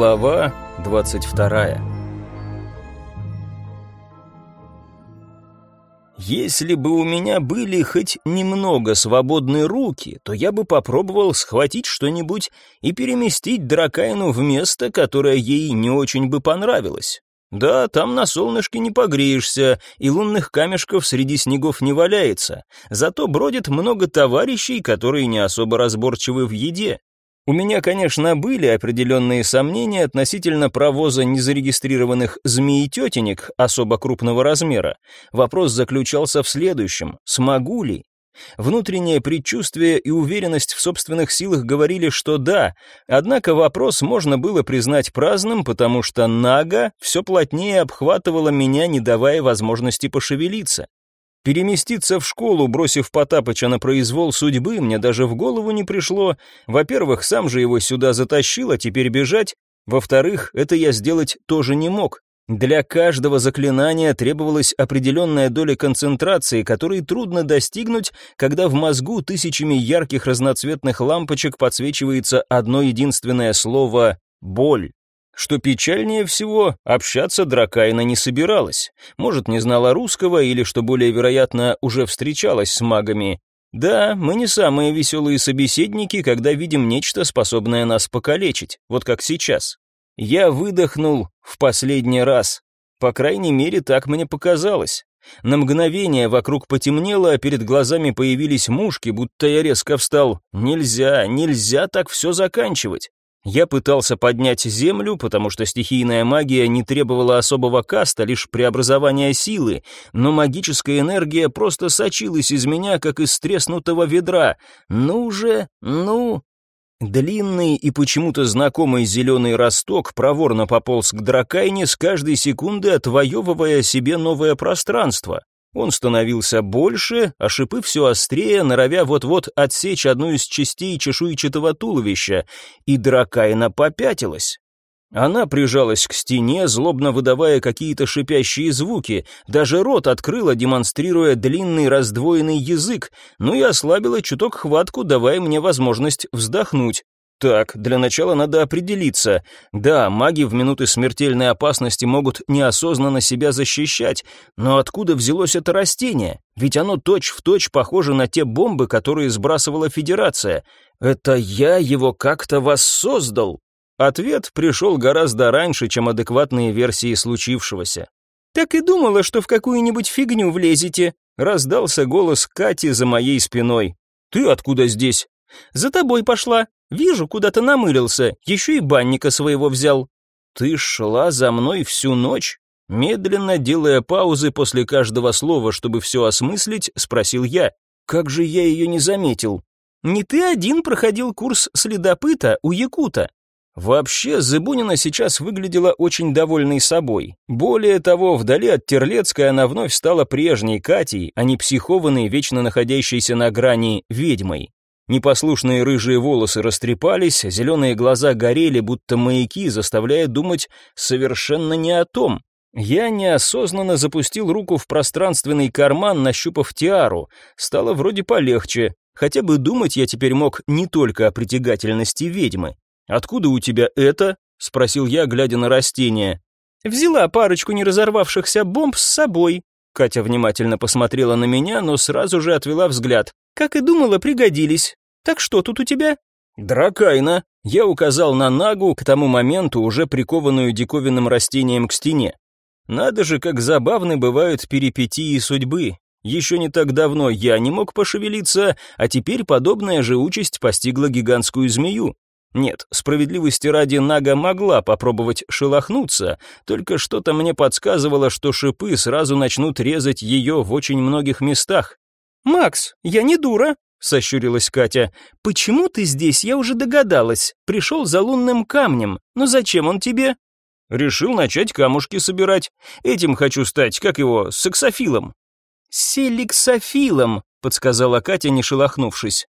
Глава 22 Если бы у меня были хоть немного свободные руки, то я бы попробовал схватить что-нибудь и переместить Дракайну в место, которое ей не очень бы понравилось. Да, там на солнышке не погреешься, и лунных камешков среди снегов не валяется, зато бродит много товарищей, которые не особо разборчивы в еде. У меня, конечно, были определенные сомнения относительно провоза незарегистрированных змеи-тетенек особо крупного размера. Вопрос заключался в следующем. Смогу ли? Внутреннее предчувствие и уверенность в собственных силах говорили, что да, однако вопрос можно было признать праздным, потому что Нага все плотнее обхватывала меня, не давая возможности пошевелиться. Переместиться в школу, бросив Потапыча на произвол судьбы, мне даже в голову не пришло. Во-первых, сам же его сюда затащил, а теперь бежать. Во-вторых, это я сделать тоже не мог. Для каждого заклинания требовалась определенная доля концентрации, которой трудно достигнуть, когда в мозгу тысячами ярких разноцветных лампочек подсвечивается одно единственное слово «боль». Что печальнее всего, общаться Дракайна не собиралась. Может, не знала русского или, что более вероятно, уже встречалась с магами. Да, мы не самые веселые собеседники, когда видим нечто, способное нас покалечить, вот как сейчас. Я выдохнул в последний раз. По крайней мере, так мне показалось. На мгновение вокруг потемнело, а перед глазами появились мушки, будто я резко встал. Нельзя, нельзя так все заканчивать. Я пытался поднять землю, потому что стихийная магия не требовала особого каста, лишь преобразования силы, но магическая энергия просто сочилась из меня, как из треснутого ведра. Ну же, ну... Длинный и почему-то знакомый зеленый росток проворно пополз к дракайне, с каждой секунды отвоевывая себе новое пространство. Он становился больше, а шипы все острее, норовя вот-вот отсечь одну из частей чешуйчатого туловища, и дракайна попятилась. Она прижалась к стене, злобно выдавая какие-то шипящие звуки, даже рот открыла, демонстрируя длинный раздвоенный язык, но и ослабила чуток хватку, давая мне возможность вздохнуть. Так, для начала надо определиться. Да, маги в минуты смертельной опасности могут неосознанно себя защищать, но откуда взялось это растение? Ведь оно точь-в-точь точь похоже на те бомбы, которые сбрасывала Федерация. Это я его как-то воссоздал? Ответ пришел гораздо раньше, чем адекватные версии случившегося. «Так и думала, что в какую-нибудь фигню влезете», — раздался голос Кати за моей спиной. «Ты откуда здесь?» «За тобой пошла», Вижу, куда-то намылился, еще и банника своего взял. Ты шла за мной всю ночь? Медленно делая паузы после каждого слова, чтобы все осмыслить, спросил я. Как же я ее не заметил? Не ты один проходил курс следопыта у Якута. Вообще, Зыбунина сейчас выглядела очень довольной собой. Более того, вдали от Терлецкой она вновь стала прежней Катей, а не психованной, вечно находящейся на грани ведьмой. Непослушные рыжие волосы растрепались, зеленые глаза горели, будто маяки, заставляя думать совершенно не о том. Я неосознанно запустил руку в пространственный карман, нащупав тиару. Стало вроде полегче. Хотя бы думать я теперь мог не только о притягательности ведьмы. «Откуда у тебя это?» — спросил я, глядя на растение. «Взяла парочку неразорвавшихся бомб с собой». Катя внимательно посмотрела на меня, но сразу же отвела взгляд. «Как и думала, пригодились. Так что тут у тебя?» «Дракайна», — я указал на Нагу, к тому моменту уже прикованную диковинным растением к стене. Надо же, как забавны бывают перипетии судьбы. Еще не так давно я не мог пошевелиться, а теперь подобная же участь постигла гигантскую змею. Нет, справедливости ради Нага могла попробовать шелохнуться, только что-то мне подсказывало, что шипы сразу начнут резать ее в очень многих местах. «Макс, я не дура», сощурилась Катя. «Почему ты здесь, я уже догадалась. Пришел за лунным камнем. Но зачем он тебе?» «Решил начать камушки собирать. Этим хочу стать, как его, саксофилом». «Селиксофилом», — подсказала Катя, не шелохнувшись.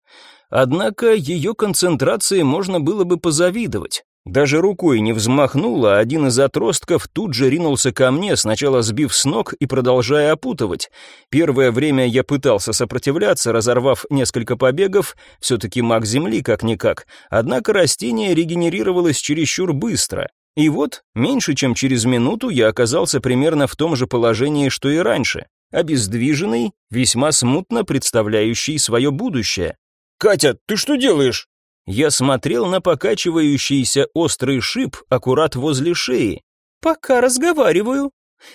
Однако ее концентрации можно было бы позавидовать. Даже рукой не взмахнула, один из отростков тут же ринулся ко мне, сначала сбив с ног и продолжая опутывать. Первое время я пытался сопротивляться, разорвав несколько побегов, все-таки маг земли как-никак, однако растение регенерировалось чересчур быстро. И вот, меньше чем через минуту я оказался примерно в том же положении, что и раньше, обездвиженный, весьма смутно представляющий свое будущее. «Катя, ты что делаешь?» Я смотрел на покачивающийся острый шип аккурат возле шеи. «Пока разговариваю.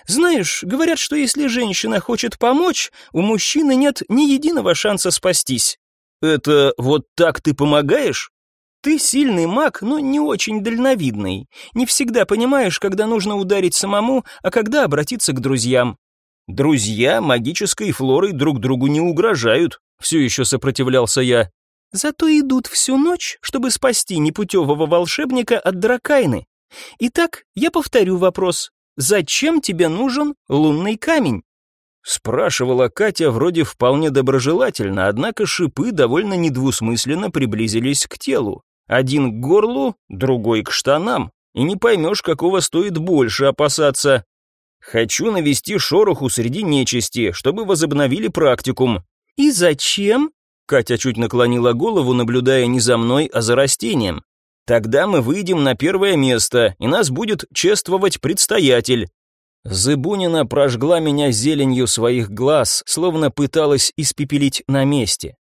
Знаешь, говорят, что если женщина хочет помочь, у мужчины нет ни единого шанса спастись». «Это вот так ты помогаешь?» Ты сильный маг, но не очень дальновидный. Не всегда понимаешь, когда нужно ударить самому, а когда обратиться к друзьям. Друзья магической флорой друг другу не угрожают. Все еще сопротивлялся я. Зато идут всю ночь, чтобы спасти непутевого волшебника от дракайны. Итак, я повторю вопрос. Зачем тебе нужен лунный камень? Спрашивала Катя вроде вполне доброжелательно, однако шипы довольно недвусмысленно приблизились к телу. Один к горлу, другой к штанам. И не поймешь, какого стоит больше опасаться. Хочу навести шороху среди нечисти, чтобы возобновили практикум. И зачем? Катя чуть наклонила голову, наблюдая не за мной, а за растением. Тогда мы выйдем на первое место, и нас будет чествовать предстоятель. Зыбунина прожгла меня зеленью своих глаз, словно пыталась испепелить на месте.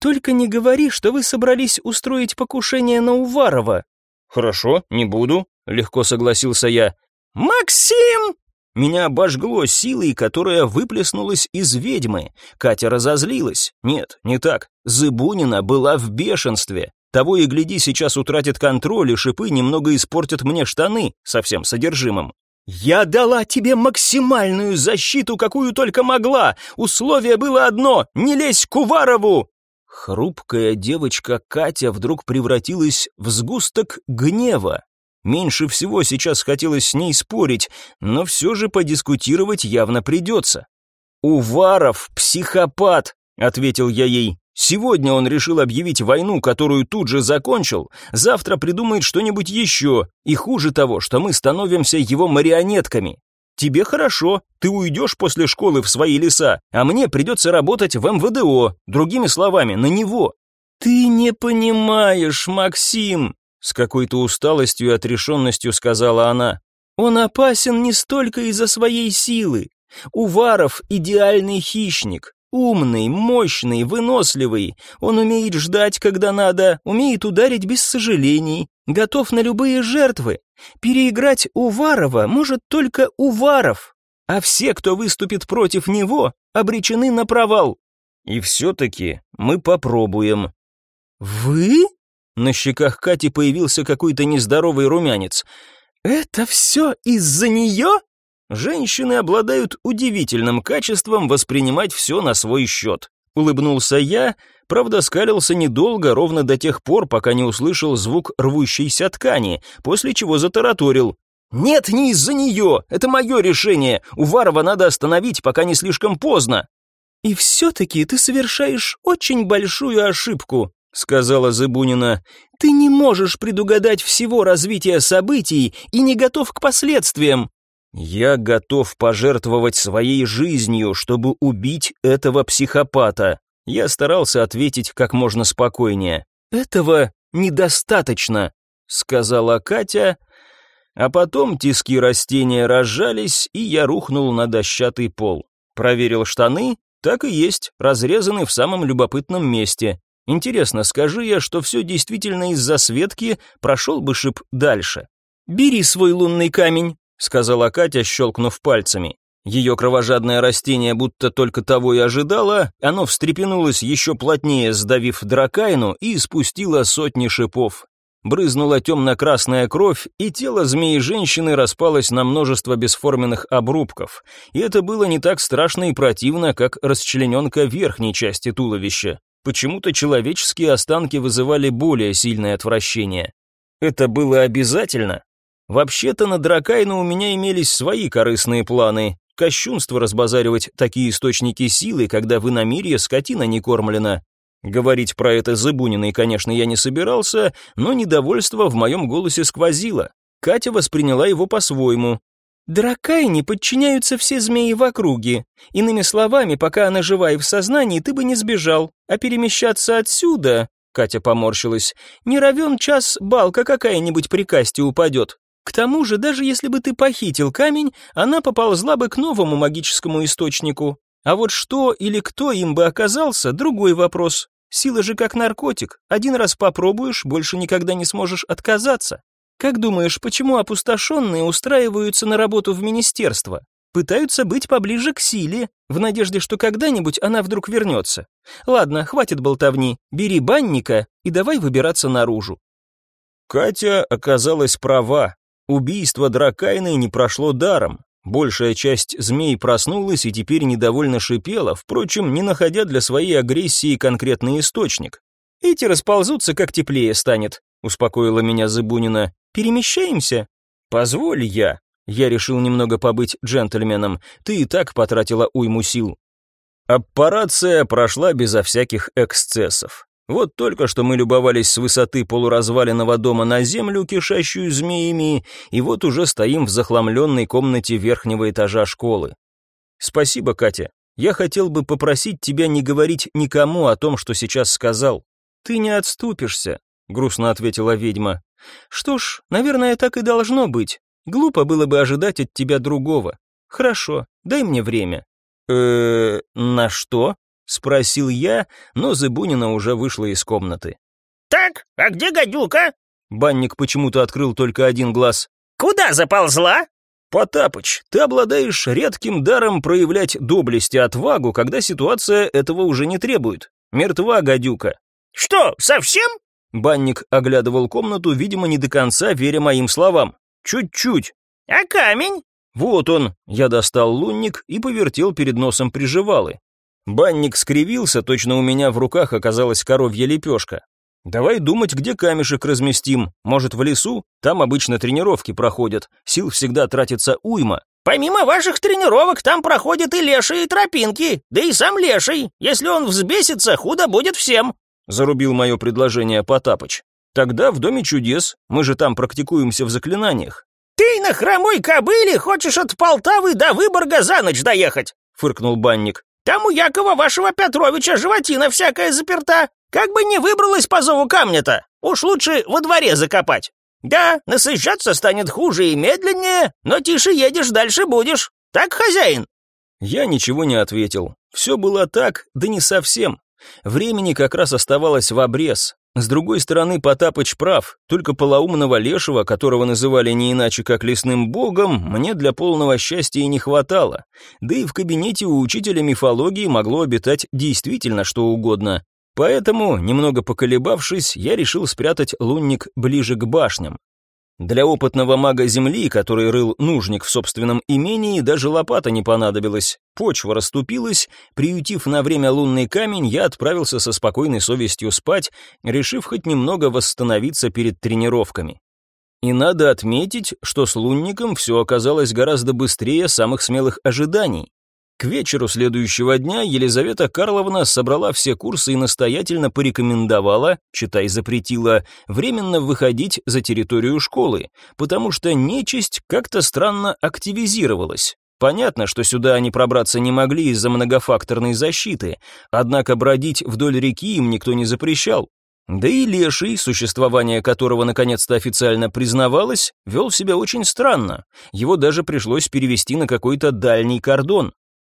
Только не говори, что вы собрались устроить покушение на Уварова. Хорошо, не буду, легко согласился я. Максим! Меня обожгло силой, которая выплеснулась из ведьмы. Катя разозлилась. Нет, не так. Зыбунина была в бешенстве. Того и гляди, сейчас утратит контроль, и шипы немного испортят мне штаны со всем содержимым. «Я дала тебе максимальную защиту, какую только могла. Условие было одно — не лезь к Уварову!» Хрупкая девочка Катя вдруг превратилась в сгусток гнева. Меньше всего сейчас хотелось с ней спорить, но все же подискутировать явно придется. «Уваров — психопат», — ответил я ей. «Сегодня он решил объявить войну, которую тут же закончил, завтра придумает что-нибудь еще, и хуже того, что мы становимся его марионетками. Тебе хорошо, ты уйдешь после школы в свои леса, а мне придется работать в МВДО, другими словами, на него». «Ты не понимаешь, Максим», — с какой-то усталостью и отрешенностью сказала она. «Он опасен не столько из-за своей силы. Уваров — идеальный хищник, умный, мощный, выносливый. Он умеет ждать, когда надо, умеет ударить без сожалений, готов на любые жертвы. Переиграть Уварова может только Уваров, а все, кто выступит против него, обречены на провал. И все-таки мы попробуем. Вы? На щеках Кати появился какой-то нездоровый румянец. Это все из-за нее? Женщины обладают удивительным качеством воспринимать все на свой счет. Улыбнулся я, правда скалился недолго, ровно до тех пор, пока не услышал звук рвущейся ткани, после чего затараторил. «Нет, не из-за нее! Это мое решение! Уварова надо остановить, пока не слишком поздно!» «И все-таки ты совершаешь очень большую ошибку», — сказала Зыбунина. «Ты не можешь предугадать всего развития событий и не готов к последствиям. «Я готов пожертвовать своей жизнью, чтобы убить этого психопата». Я старался ответить как можно спокойнее. «Этого недостаточно», — сказала Катя, а потом тиски растения разжались, и я рухнул на дощатый пол. Проверил штаны, так и есть, разрезаны в самом любопытном месте. Интересно, скажи я, что все действительно из-за Светки, прошел бы шип дальше. «Бери свой лунный камень», сказала Катя, щелкнув пальцами. Ее кровожадное растение будто только того и ожидало, оно встрепенулось еще плотнее, сдавив дракайну, и спустило сотни шипов. Брызнула темно-красная кровь, и тело змеи-женщины распалось на множество бесформенных обрубков. И это было не так страшно и противно, как расчлененка верхней части туловища. Почему-то человеческие останки вызывали более сильное отвращение. Это было обязательно? Вообще-то на Дракайна у меня имелись свои корыстные планы. Кощунство разбазаривать такие источники силы, когда в иномирье скотина не кормлена. Говорить про это Зыбуниной, конечно, я не собирался, но недовольство в моем голосе сквозило. Катя восприняла его по-своему. «Дракайне подчиняются все змеи в округе. Иными словами, пока она жива и в сознании, ты бы не сбежал. А перемещаться отсюда...» Катя поморщилась. «Не равен час, балка какая-нибудь при касте упадет. К тому же, даже если бы ты похитил камень, она поползла бы к новому магическому источнику. А вот что или кто им бы оказался, другой вопрос. Сила же как наркотик. Один раз попробуешь, больше никогда не сможешь отказаться. Как думаешь, почему опустошенные устраиваются на работу в министерство? Пытаются быть поближе к силе, в надежде, что когда-нибудь она вдруг вернется. Ладно, хватит болтовни, бери банника и давай выбираться наружу. Катя оказалась права. Убийство Дракайны не прошло даром. Большая часть змей проснулась и теперь недовольно шипела, впрочем, не находя для своей агрессии конкретный источник. «Эти расползутся, как теплее станет», — успокоила меня Зыбунина. «Перемещаемся?» «Позволь я», я решил немного побыть джентльменом. Ты и так потратила уйму сил. Аппарация прошла безо всяких эксцессов. Вот только что мы любовались с высоты полуразваленного дома на землю, кишащую змеями, и вот уже стоим в захламленной комнате верхнего этажа школы. Спасибо, Катя. Я хотел бы попросить тебя не говорить никому о том, что сейчас сказал. Ты не отступишься, грустно ответила ведьма. Что ж, наверное, так и должно быть. Глупо было бы ожидать от тебя другого. Хорошо, дай мне время. э на что? Спросил я, но Зыбунина уже вышла из комнаты. «Так, а где гадюка?» Банник почему-то открыл только один глаз. «Куда заползла?» «Потапыч, ты обладаешь редким даром проявлять доблесть и отвагу, когда ситуация этого уже не требует. Мертва гадюка». «Что, совсем?» Банник оглядывал комнату, видимо, не до конца веря моим словам. «Чуть-чуть». «А камень?» «Вот он». Я достал лунник и повертел перед носом приживалы. Банник скривился, точно у меня в руках оказалась коровья лепешка. Давай думать, где камешек разместим. Может, в лесу? Там обычно тренировки проходят. Сил всегда тратится уйма. Помимо ваших тренировок, там проходят и лешие тропинки. Да и сам леший. Если он взбесится, худо будет всем. Зарубил мое предложение Потапыч. Тогда в Доме чудес. Мы же там практикуемся в заклинаниях. Ты на хромой кобыле хочешь от Полтавы до Выборга за ночь доехать? Фыркнул банник. Там у Якова вашего Петровича животина всякая заперта. Как бы не выбралась по зову камня-то. Уж лучше во дворе закопать. Да, насыщаться станет хуже и медленнее, но тише едешь, дальше будешь. Так, хозяин?» Я ничего не ответил. Все было так, да не совсем. Времени как раз оставалось в обрез. С другой стороны, Потапыч прав, только полоумного лешего, которого называли не иначе как лесным богом, мне для полного счастья и не хватало. Да и в кабинете у учителя мифологии могло обитать действительно что угодно. Поэтому, немного поколебавшись, я решил спрятать лунник ближе к башням. Для опытного мага земли, который рыл нужник в собственном имении, даже лопата не понадобилась. Почва расступилась, приютив на время лунный камень, я отправился со спокойной совестью спать, решив хоть немного восстановиться перед тренировками. И надо отметить, что с лунником все оказалось гораздо быстрее самых смелых ожиданий. К вечеру следующего дня Елизавета Карловна собрала все курсы и настоятельно порекомендовала, читай запретила, временно выходить за территорию школы, потому что нечисть как-то странно активизировалась. Понятно, что сюда они пробраться не могли из-за многофакторной защиты, однако бродить вдоль реки им никто не запрещал. Да и Леший, существование которого наконец-то официально признавалось, вел себя очень странно. Его даже пришлось перевести на какой-то дальний кордон.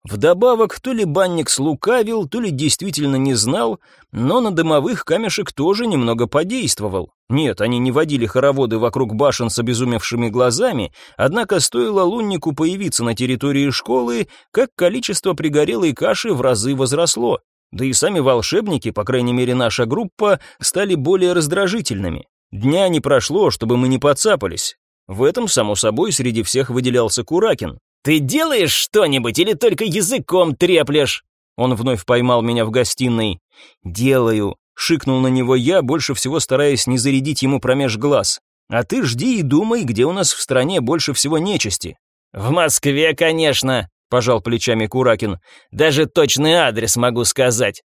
Вдобавок, то ли банник слукавил, то ли действительно не знал, но на дымовых камешек тоже немного подействовал. Нет, они не водили хороводы вокруг башен с обезумевшими глазами, однако стоило луннику появиться на территории школы, как количество пригорелой каши в разы возросло. Да и сами волшебники, по крайней мере наша группа, стали более раздражительными. Дня не прошло, чтобы мы не подцапались. В этом, само собой, среди всех выделялся Куракин. «Ты делаешь что-нибудь или только языком треплешь?» Он вновь поймал меня в гостиной. «Делаю», — шикнул на него я, больше всего стараясь не зарядить ему промеж глаз. «А ты жди и думай, где у нас в стране больше всего нечисти». «В Москве, конечно», — пожал плечами Куракин. «Даже точный адрес могу сказать».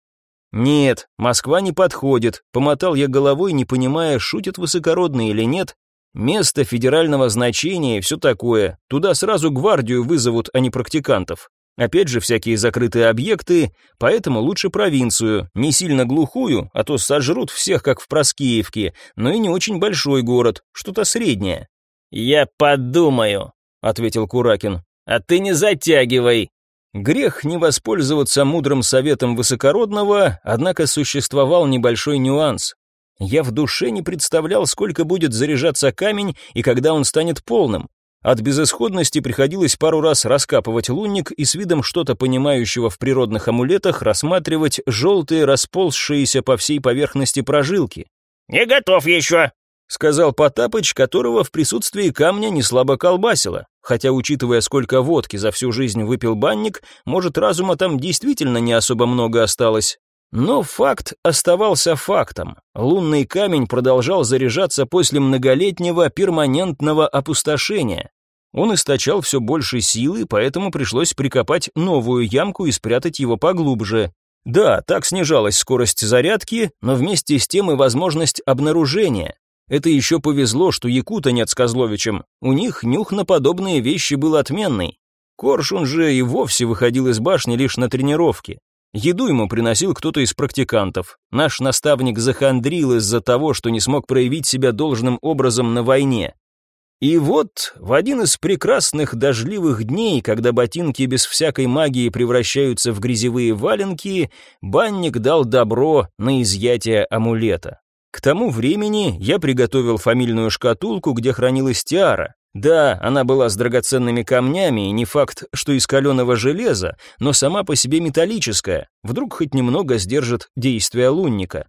«Нет, Москва не подходит», — помотал я головой, не понимая, шутит высокородный или нет, Место федерального значения и все такое. Туда сразу гвардию вызовут, а не практикантов. Опять же, всякие закрытые объекты, поэтому лучше провинцию, не сильно глухую, а то сожрут всех, как в Проскеевке, но и не очень большой город, что-то среднее. «Я подумаю», — ответил Куракин. «А ты не затягивай». Грех не воспользоваться мудрым советом высокородного, однако существовал небольшой нюанс. Я в душе не представлял, сколько будет заряжаться камень и когда он станет полным. От безысходности приходилось пару раз раскапывать лунник и с видом что-то понимающего в природных амулетах рассматривать желтые расползшиеся по всей поверхности прожилки. «Не готов еще», — сказал Потапыч, которого в присутствии камня не слабо колбасило. Хотя, учитывая, сколько водки за всю жизнь выпил банник, может, разума там действительно не особо много осталось. Но факт оставался фактом. Лунный камень продолжал заряжаться после многолетнего перманентного опустошения. Он источал все больше силы, поэтому пришлось прикопать новую ямку и спрятать его поглубже. Да, так снижалась скорость зарядки, но вместе с тем и возможность обнаружения. Это еще повезло, что Якута нет с Козловичем. У них нюх на подобные вещи был отменный. Коршун же и вовсе выходил из башни лишь на тренировки. Еду ему приносил кто-то из практикантов. Наш наставник захандрил из-за того, что не смог проявить себя должным образом на войне. И вот в один из прекрасных дождливых дней, когда ботинки без всякой магии превращаются в грязевые валенки, банник дал добро на изъятие амулета. К тому времени я приготовил фамильную шкатулку, где хранилась тиара, да, она была с драгоценными камнями, и не факт, что из каленого железа, но сама по себе металлическая, вдруг хоть немного сдержит действие лунника.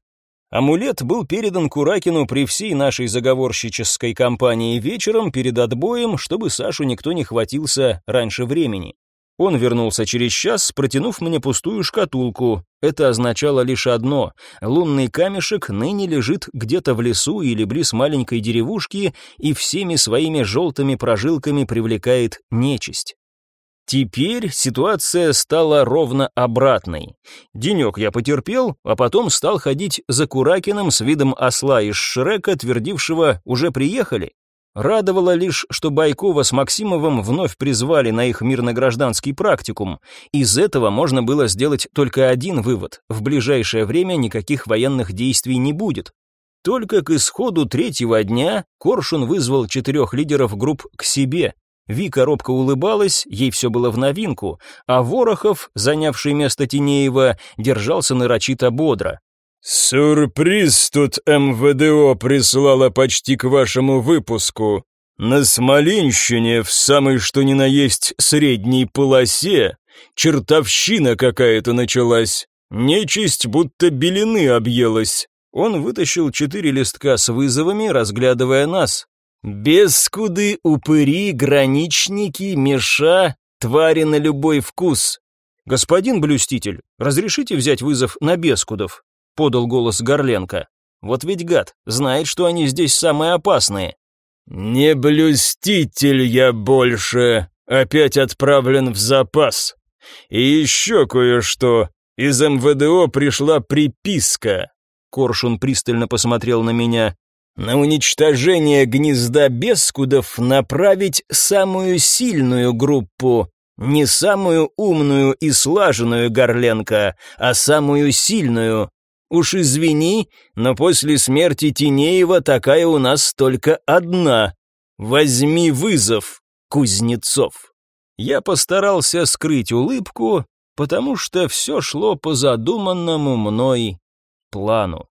Амулет был передан Куракину при всей нашей заговорщической кампании вечером перед отбоем, чтобы Сашу никто не хватился раньше времени. Он вернулся через час, протянув мне пустую шкатулку. Это означало лишь одно — лунный камешек ныне лежит где-то в лесу или близ маленькой деревушки и всеми своими желтыми прожилками привлекает нечисть. Теперь ситуация стала ровно обратной. Денек я потерпел, а потом стал ходить за Куракиным с видом осла из Шрека, твердившего «уже приехали». Радовало лишь, что Байкова с Максимовым вновь призвали на их мирно-гражданский практикум. Из этого можно было сделать только один вывод. В ближайшее время никаких военных действий не будет. Только к исходу третьего дня Коршун вызвал четырех лидеров групп к себе. Вика робко улыбалась, ей все было в новинку, а Ворохов, занявший место Тинеева, держался нарочито бодро. «Сюрприз тут МВДО прислала почти к вашему выпуску. На Смоленщине, в самой что ни на есть средней полосе, чертовщина какая-то началась. Нечисть будто белины объелась». Он вытащил четыре листка с вызовами, разглядывая нас. «Бескуды, упыри, граничники, меша, твари на любой вкус. Господин блюститель, разрешите взять вызов на бескудов?» — подал голос Горленко. «Вот ведь гад, знает, что они здесь самые опасные». «Не блюститель я больше, опять отправлен в запас. И еще кое-что, из МВДО пришла приписка». Коршун пристально посмотрел на меня. «На уничтожение гнезда бескудов направить самую сильную группу, не самую умную и слаженную Горленко, а самую сильную, Уж извини, но после смерти Тинеева такая у нас только одна. Возьми вызов, Кузнецов. Я постарался скрыть улыбку, потому что все шло по задуманному мной плану.